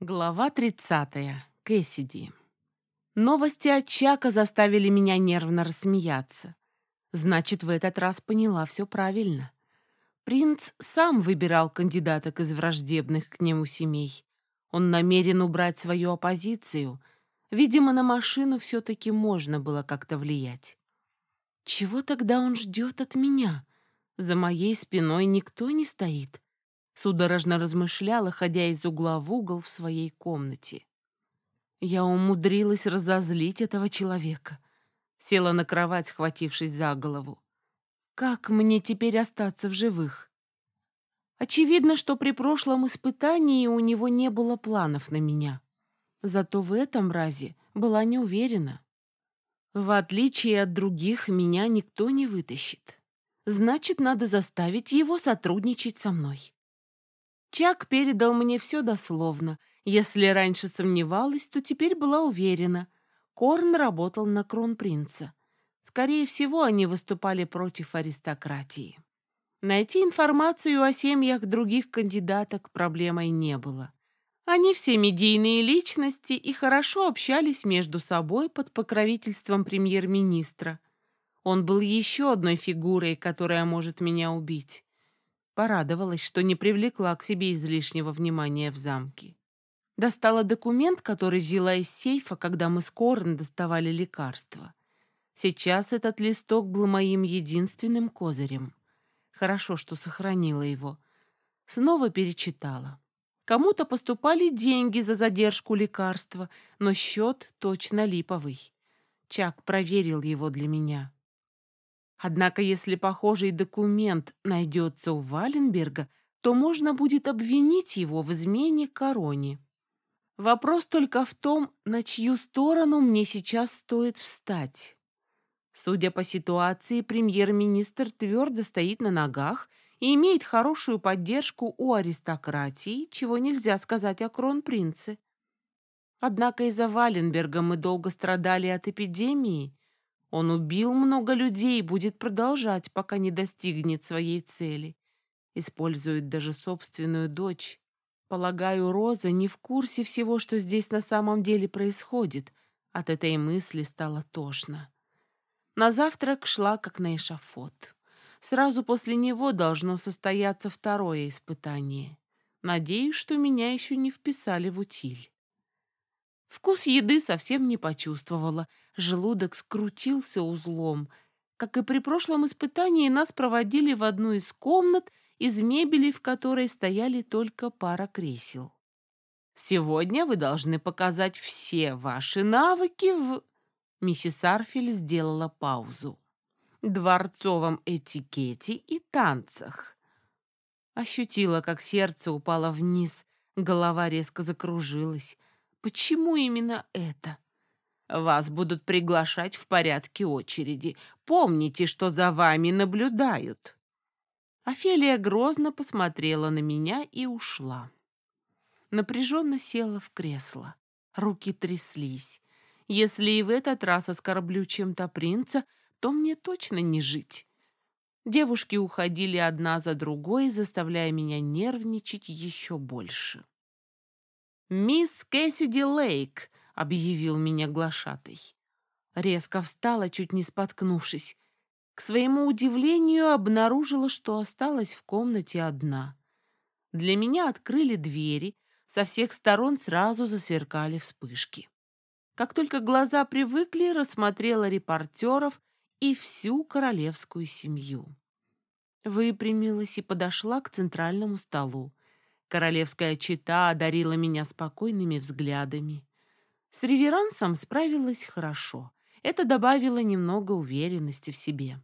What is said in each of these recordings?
Глава 30. Кэссиди. Новости от Чака заставили меня нервно рассмеяться. Значит, в этот раз поняла все правильно. Принц сам выбирал кандидаток из враждебных к нему семей. Он намерен убрать свою оппозицию. Видимо, на машину все-таки можно было как-то влиять. Чего тогда он ждет от меня? За моей спиной никто не стоит судорожно размышляла, ходя из угла в угол в своей комнате. Я умудрилась разозлить этого человека. Села на кровать, схватившись за голову. Как мне теперь остаться в живых? Очевидно, что при прошлом испытании у него не было планов на меня. Зато в этом разе была не уверена. В отличие от других, меня никто не вытащит. Значит, надо заставить его сотрудничать со мной. Чак передал мне все дословно. Если раньше сомневалась, то теперь была уверена. Корн работал на кронпринца. Скорее всего, они выступали против аристократии. Найти информацию о семьях других кандидаток проблемой не было. Они все медийные личности и хорошо общались между собой под покровительством премьер-министра. Он был еще одной фигурой, которая может меня убить. Порадовалась, что не привлекла к себе излишнего внимания в замке. Достала документ, который взяла из сейфа, когда мы с Корн доставали лекарства. Сейчас этот листок был моим единственным козырем. Хорошо, что сохранила его. Снова перечитала. Кому-то поступали деньги за задержку лекарства, но счет точно липовый. Чак проверил его для меня. Однако, если похожий документ найдется у Валенберга, то можно будет обвинить его в измене короне. Вопрос только в том, на чью сторону мне сейчас стоит встать. Судя по ситуации, премьер-министр твердо стоит на ногах и имеет хорошую поддержку у аристократии, чего нельзя сказать о кронпринце. Однако из-за Валенберга мы долго страдали от эпидемии, он убил много людей и будет продолжать, пока не достигнет своей цели. Использует даже собственную дочь. Полагаю, Роза не в курсе всего, что здесь на самом деле происходит. От этой мысли стало тошно. На завтрак шла как на эшафот. Сразу после него должно состояться второе испытание. Надеюсь, что меня еще не вписали в утиль. Вкус еды совсем не почувствовала. Желудок скрутился узлом. Как и при прошлом испытании, нас проводили в одну из комнат, из мебели в которой стояли только пара кресел. «Сегодня вы должны показать все ваши навыки в...» Миссис Арфель сделала паузу. «Дворцовом этикете и танцах». Ощутила, как сердце упало вниз, голова резко закружилась. Почему именно это? Вас будут приглашать в порядке очереди. Помните, что за вами наблюдают. Офелия грозно посмотрела на меня и ушла. Напряженно села в кресло. Руки тряслись. Если и в этот раз оскорблю чем-то принца, то мне точно не жить. Девушки уходили одна за другой, заставляя меня нервничать еще больше. «Мисс Кэссиди Лейк», — объявил меня глашатый. Резко встала, чуть не споткнувшись. К своему удивлению обнаружила, что осталась в комнате одна. Для меня открыли двери, со всех сторон сразу засверкали вспышки. Как только глаза привыкли, рассмотрела репортеров и всю королевскую семью. Выпрямилась и подошла к центральному столу. Королевская чита одарила меня спокойными взглядами. С реверансом справилась хорошо. Это добавило немного уверенности в себе.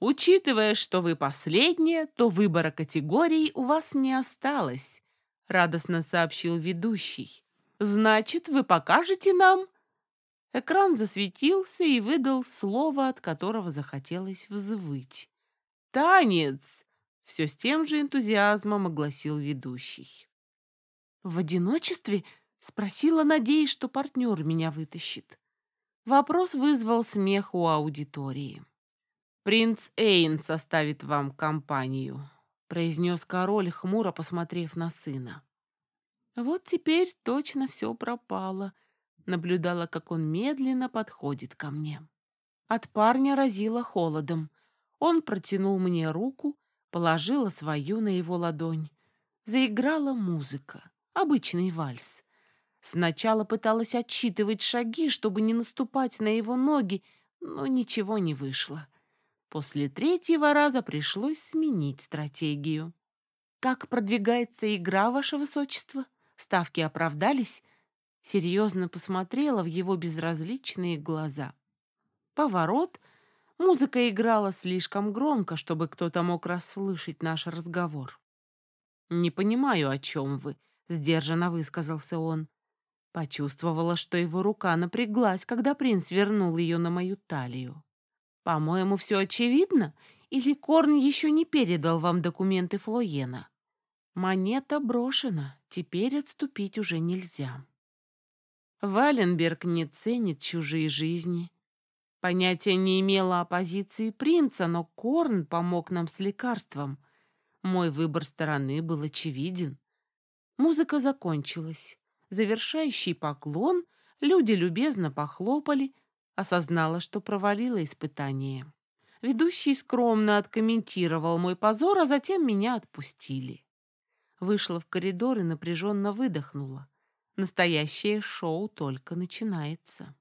Учитывая, что вы последняя, то выбора категорий у вас не осталось, радостно сообщил ведущий. Значит, вы покажете нам? Экран засветился и выдал слово, от которого захотелось взвыть. Танец! Все с тем же энтузиазмом огласил ведущий. В одиночестве спросила, надеясь, что партнер меня вытащит. Вопрос вызвал смех у аудитории. «Принц Эйн составит вам компанию», — произнес король, хмуро посмотрев на сына. Вот теперь точно все пропало. Наблюдала, как он медленно подходит ко мне. От парня разило холодом. Он протянул мне руку, положила свою на его ладонь. Заиграла музыка, обычный вальс. Сначала пыталась отсчитывать шаги, чтобы не наступать на его ноги, но ничего не вышло. После третьего раза пришлось сменить стратегию. «Как продвигается игра, ваше высочество? Ставки оправдались?» Серьезно посмотрела в его безразличные глаза. Поворот. Музыка играла слишком громко, чтобы кто-то мог расслышать наш разговор. «Не понимаю, о чем вы», — сдержанно высказался он. Почувствовала, что его рука напряглась, когда принц вернул ее на мою талию. «По-моему, все очевидно? Или Корн еще не передал вам документы Флоена?» «Монета брошена, теперь отступить уже нельзя». Валенберг не ценит чужие жизни. Понятия не имела о позиции принца, но Корн помог нам с лекарством. Мой выбор стороны был очевиден. Музыка закончилась. Завершающий поклон, люди любезно похлопали, осознала, что провалила испытание. Ведущий скромно откомментировал мой позор, а затем меня отпустили. Вышла в коридор и напряженно выдохнула. Настоящее шоу только начинается.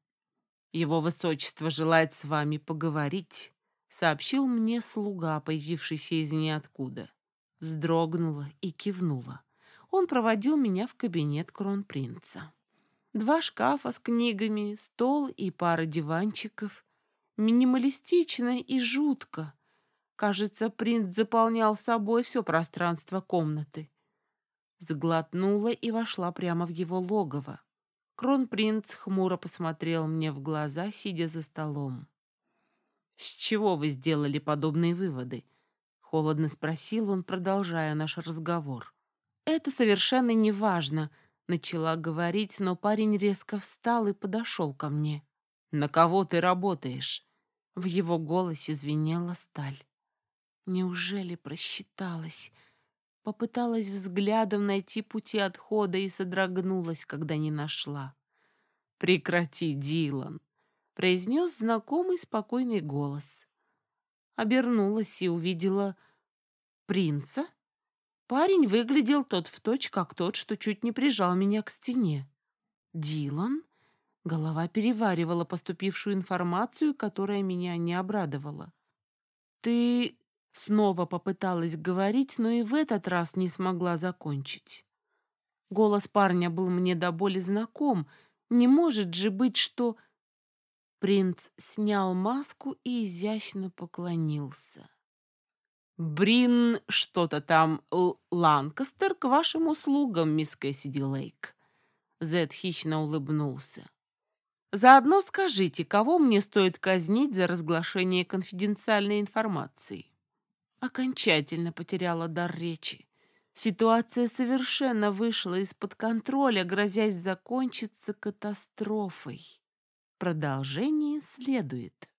Его высочество желает с вами поговорить, сообщил мне слуга, появившийся из ниоткуда. Вздрогнула и кивнула он проводил меня в кабинет кронпринца. Два шкафа с книгами, стол и пара диванчиков. Минималистично и жутко. Кажется, принц заполнял собой все пространство комнаты. Сглотнула и вошла прямо в его логово. Кронпринц хмуро посмотрел мне в глаза, сидя за столом. «С чего вы сделали подобные выводы?» — холодно спросил он, продолжая наш разговор. «Это совершенно не важно», — начала говорить, но парень резко встал и подошел ко мне. «На кого ты работаешь?» В его голосе звенела сталь. Неужели просчиталась? Попыталась взглядом найти пути отхода и содрогнулась, когда не нашла. «Прекрати, Дилан», — произнес знакомый спокойный голос. Обернулась и увидела принца, Парень выглядел тот в точь, как тот, что чуть не прижал меня к стене. Дилан? Голова переваривала поступившую информацию, которая меня не обрадовала. Ты снова попыталась говорить, но и в этот раз не смогла закончить. Голос парня был мне до боли знаком. Не может же быть, что... Принц снял маску и изящно поклонился. Брин что-то там Ланкастер к вашим услугам, мисс Кэссиди Лейк. Зед хищно улыбнулся. Заодно скажите, кого мне стоит казнить за разглашение конфиденциальной информации? Окончательно потеряла дар речи. Ситуация совершенно вышла из-под контроля, грозясь закончиться катастрофой. Продолжение следует.